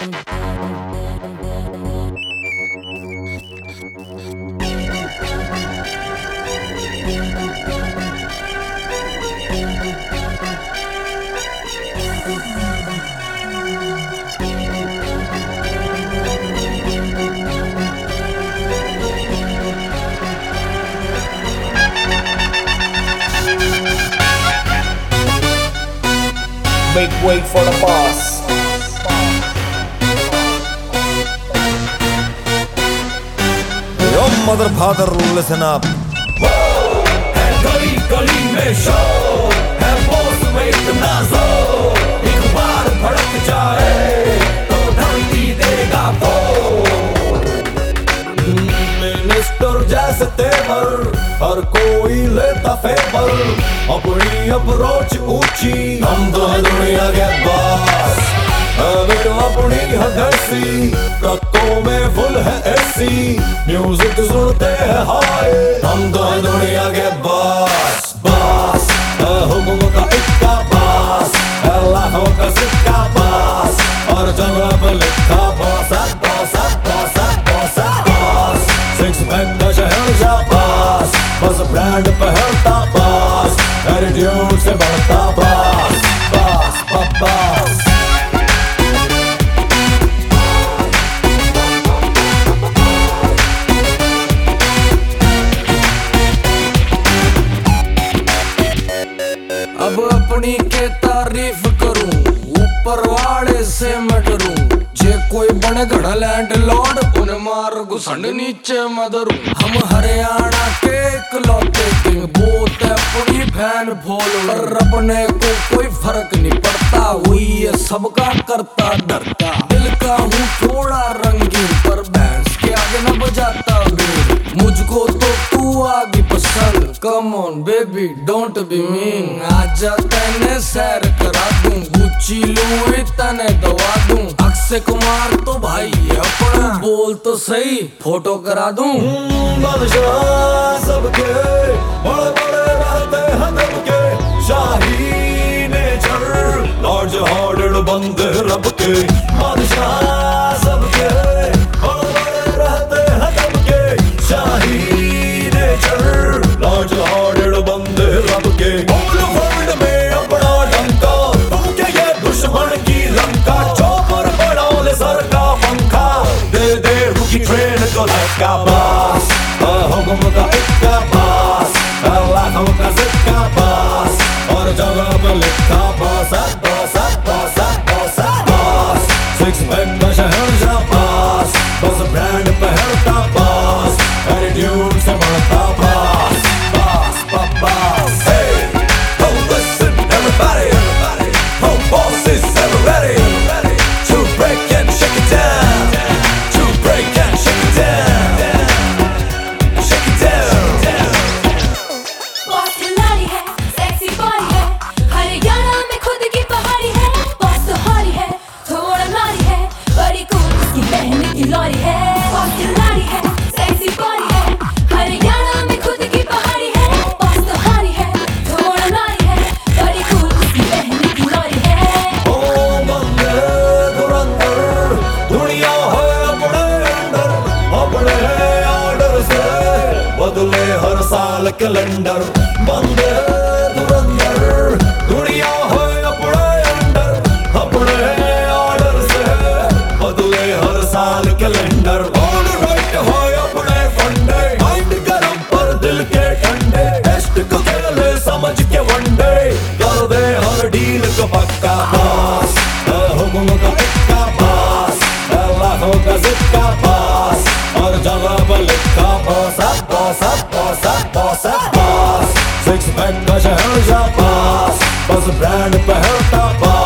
Make way for the boss. Yo, father listen up. गली गली में शोर है बॉस में इतना एक बार भड़क जाए तो धरती देगा फोर मिनिस्टर जैसे तेवर हर कोई लेता फेवर अपनी अप्रोच ऊँची हम तो है दुनिया के बॉस तो अपनी है देसी ट्रकों में फुल है एसी म्यूजिक सुनते हैं हाय हम तो है दुनिया के बॉस बॉस हुक्म का इक्का बॉस लाखों का सिक्का बॉस और जगह पर लिखा boss boss boss boss boss six pack का शहर जा बॉस बस ब्रांड पहनता बॉस एटीट्यूड से बढ़ता बॉस बॉस बॉस अपनी के तारीफ़ करूँ, ऊपर वाले से मैं डरूं। जे कोई बने घड़ा लैंड लॉर्ड उन्हें मार घुसंड नीचे मदरू हम हरियाणा के इकलौते किंग बोत है अपनी फ़ैन फॉलोअर अपने को कोई फ़र्क नहीं पड़ता हुई है सबका करता डरता। दिल का हूँ थोड़ा रंगीन, पर बैंस के आगे न बजाता मुझको तो तू आगे पसंद come on baby don't be mean आजा तने सैर करा दूँ, गुच्ची लूए तने दवा दूँ। अक्षय कुमार तो भाई अपना बोल तो सही, फ़ोटो करा दूँ। सबके बड़े बड़े रहते हैं दबके शाही नेचर लॉर्ड हार्डेड बंदे रब के। Het was een heus pas, was een the calendar. Monday. Six pack, cause I heard it's a boss Boss brand, if I heard it's a boss